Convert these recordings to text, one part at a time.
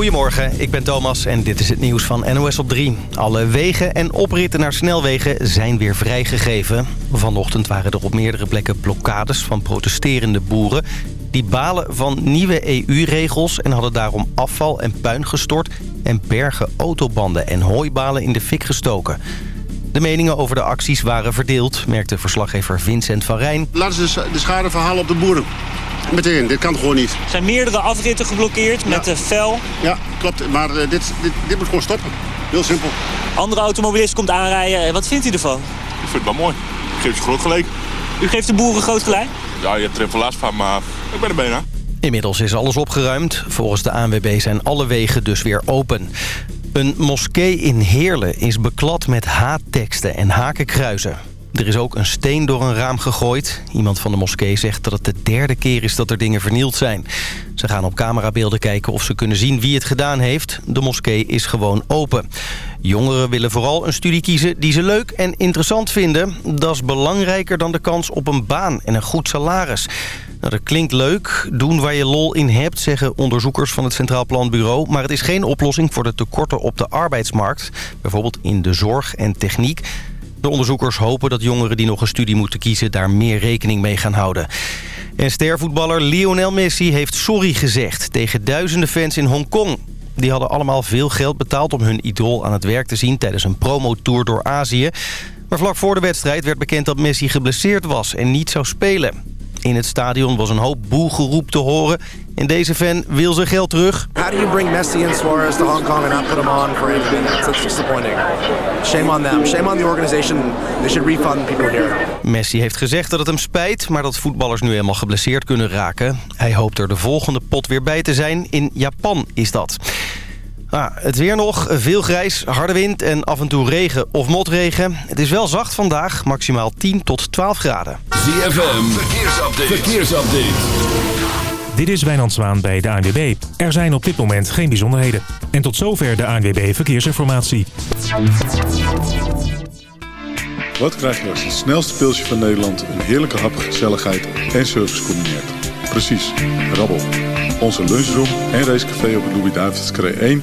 Goedemorgen, ik ben Thomas en dit is het nieuws van NOS op 3. Alle wegen en opritten naar snelwegen zijn weer vrijgegeven. Vanochtend waren er op meerdere plekken blokkades van protesterende boeren. Die balen van nieuwe EU-regels en hadden daarom afval en puin gestort... en bergen autobanden en hooibalen in de fik gestoken. De meningen over de acties waren verdeeld, merkte verslaggever Vincent van Rijn. Laten ze de schade verhalen op de boeren. Meteen, dit kan gewoon niet. Er zijn meerdere afritten geblokkeerd met de fel. Ja, klopt. Maar uh, dit, dit, dit moet gewoon stoppen. Heel simpel. Andere automobilist komt aanrijden. Wat vindt u ervan? Ik vind het wel mooi. Ik geef je groot gelijk. U geeft de boeren groot gelijk? Ja, je hebt er even last van, maar ik ben er bijna. Inmiddels is alles opgeruimd. Volgens de ANWB zijn alle wegen dus weer open. Een moskee in Heerlen is beklad met haatteksten en hakenkruizen. Er is ook een steen door een raam gegooid. Iemand van de moskee zegt dat het de derde keer is dat er dingen vernield zijn. Ze gaan op camerabeelden kijken of ze kunnen zien wie het gedaan heeft. De moskee is gewoon open. Jongeren willen vooral een studie kiezen die ze leuk en interessant vinden. Dat is belangrijker dan de kans op een baan en een goed salaris. Nou, dat klinkt leuk. Doen waar je lol in hebt, zeggen onderzoekers van het Centraal Planbureau. Maar het is geen oplossing voor de tekorten op de arbeidsmarkt. Bijvoorbeeld in de zorg en techniek. De onderzoekers hopen dat jongeren die nog een studie moeten kiezen... daar meer rekening mee gaan houden. En stervoetballer Lionel Messi heeft sorry gezegd... tegen duizenden fans in Hongkong. Die hadden allemaal veel geld betaald om hun idool aan het werk te zien... tijdens een promotour door Azië. Maar vlak voor de wedstrijd werd bekend dat Messi geblesseerd was... en niet zou spelen. In het stadion was een hoop boelgeroep te horen. En deze fan wil zijn geld terug. How do you bring Messi and Suarez to Hong Kong and not put them on for 80 minutes? That's disappointing. Shame on them. Shame on the organization. They should refund people here. Messi heeft gezegd dat het hem spijt, maar dat voetballers nu helemaal geblesseerd kunnen raken. Hij hoopt er de volgende pot weer bij te zijn. In Japan is dat. Ah, het weer nog, veel grijs, harde wind en af en toe regen of motregen. Het is wel zacht vandaag, maximaal 10 tot 12 graden. ZFM, verkeersupdate. verkeersupdate. Dit is Wijnand Zwaan bij de ANWB. Er zijn op dit moment geen bijzonderheden. En tot zover de ANWB Verkeersinformatie. Wat krijg je als het snelste pilsje van Nederland... een heerlijke hap, gezelligheid en service combineert? Precies, rabbel. Onze lunchroom en racecafé op de Louis-David's 1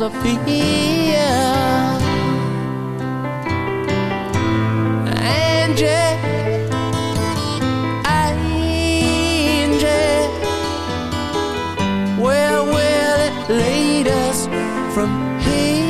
Disappear. Angie, Angie, where will it lead us from here?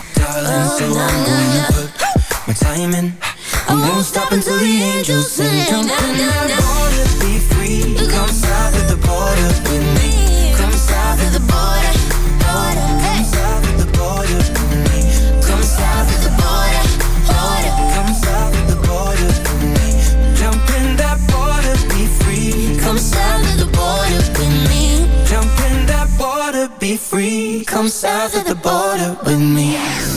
darling. So I'm gonna put my time in. I won't stop until the angels sing. Jump in that water, be free. Come south of the border with me. Come south of the border. Come south of the border with me. I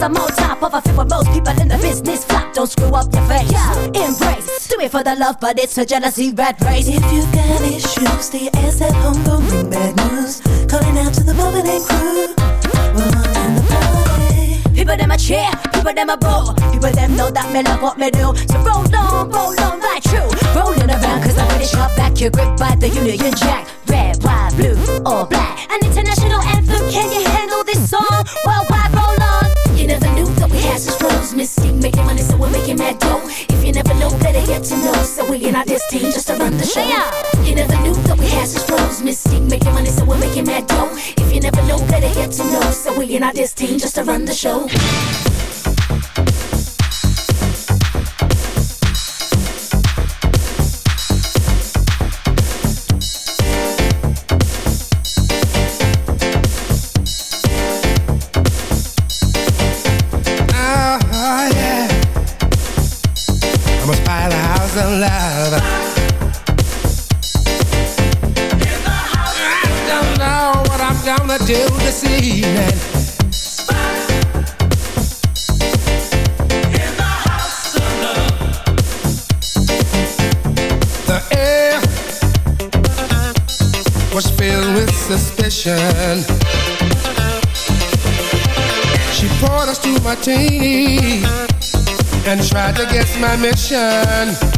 I'm on top of a fit with most people in the business. Flop, don't screw up your face. Yeah. Embrace, do it for the love, but it's a jealousy rat race. If you got issues, stay your ass at home, don't bring bad news. Calling out to the bubbling crew. We're on the party. People them a cheer, people them a boo. People them know that me love what me do. So roll on, roll on, right true. Rolling around cause I'm British hard back. You're gripped by the Union Jack. Red, white, blue, or black. An international anthem, can you handle this song? Worldwide, such making money, so we're making mad dough. If you never know, better get to know. So we in our this team just to run the show. You never knew that we had such flows. Mis-Teeq, making money, so we're making mad dough. If you never know, better get to know. So we in our this team just to run the show. Buy the house of love. I don't know what I'm gonna do this evening. The air was filled with suspicion. She poured us two martini and tried to guess my mission.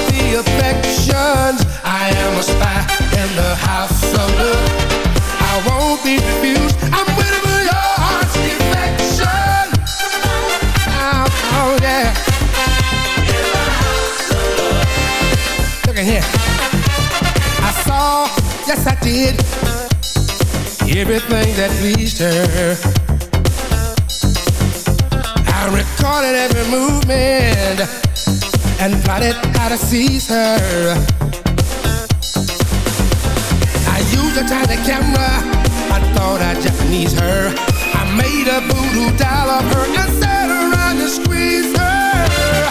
pleased her. I recorded every movement and plotted how to seize her. I used a tiny camera. I thought I'd Japanese her. I made a voodoo doll of her and sat around and squeezed her.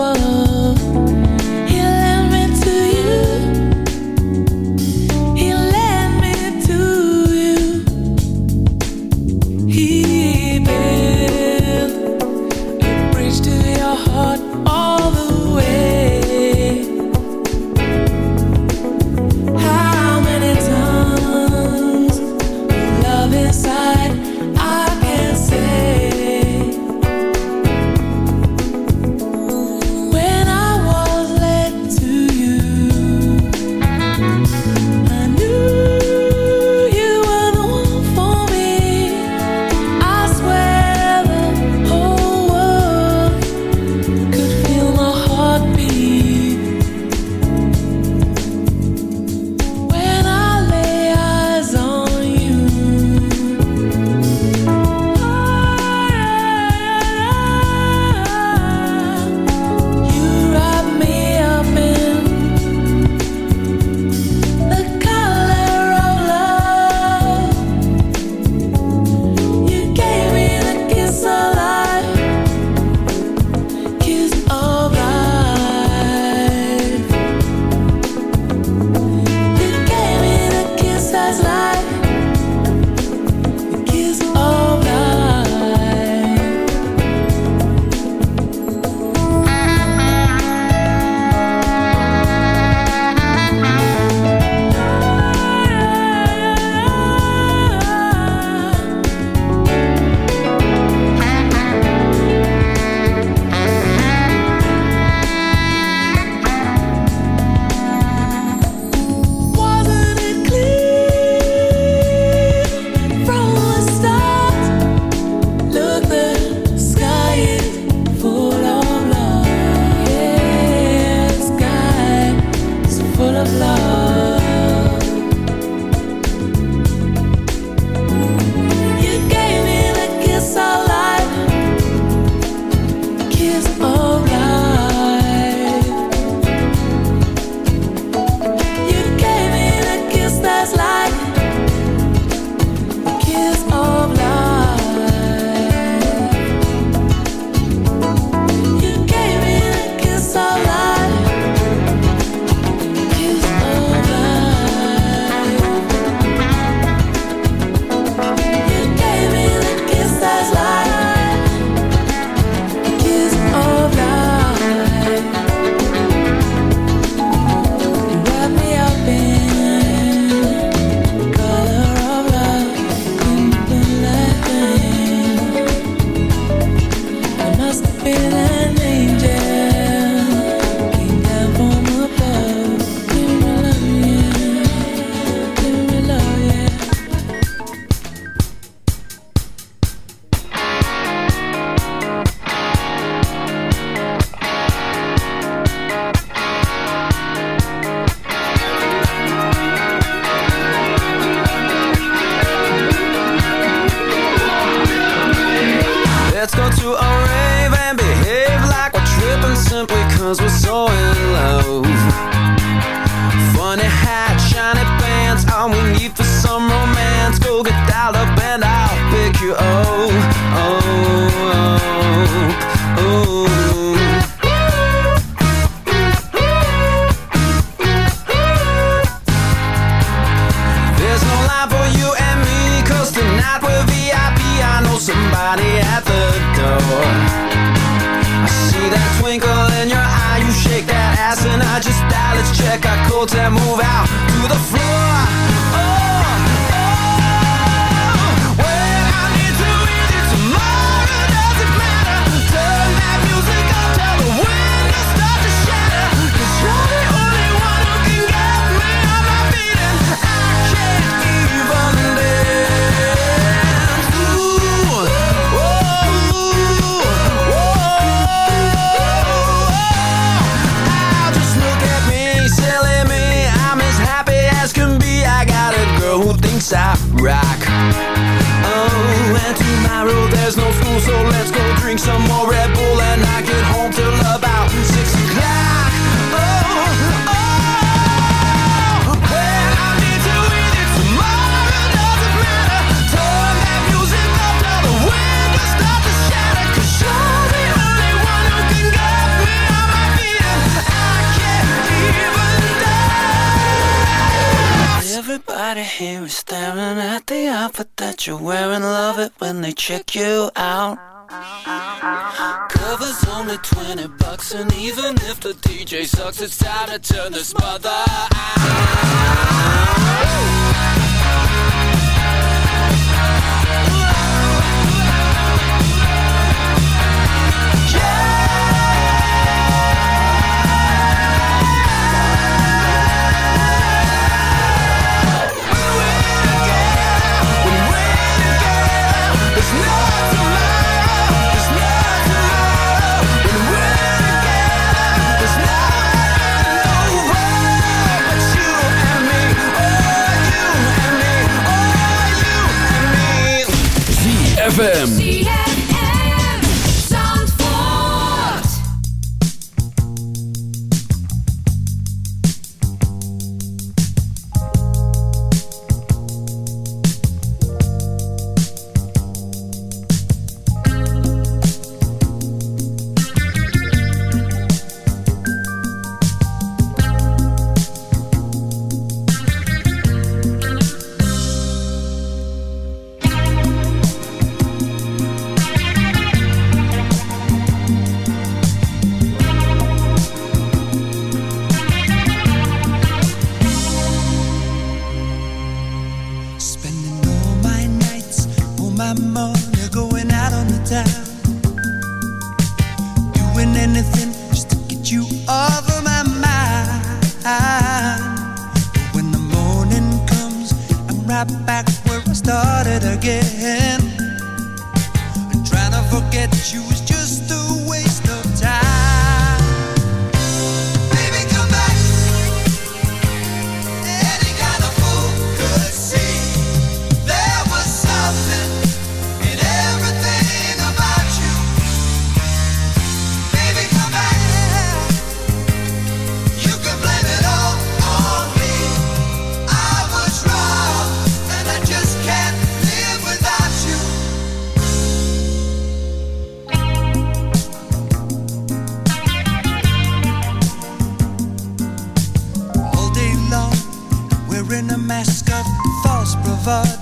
whoa. ZFM. False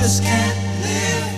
just can't live.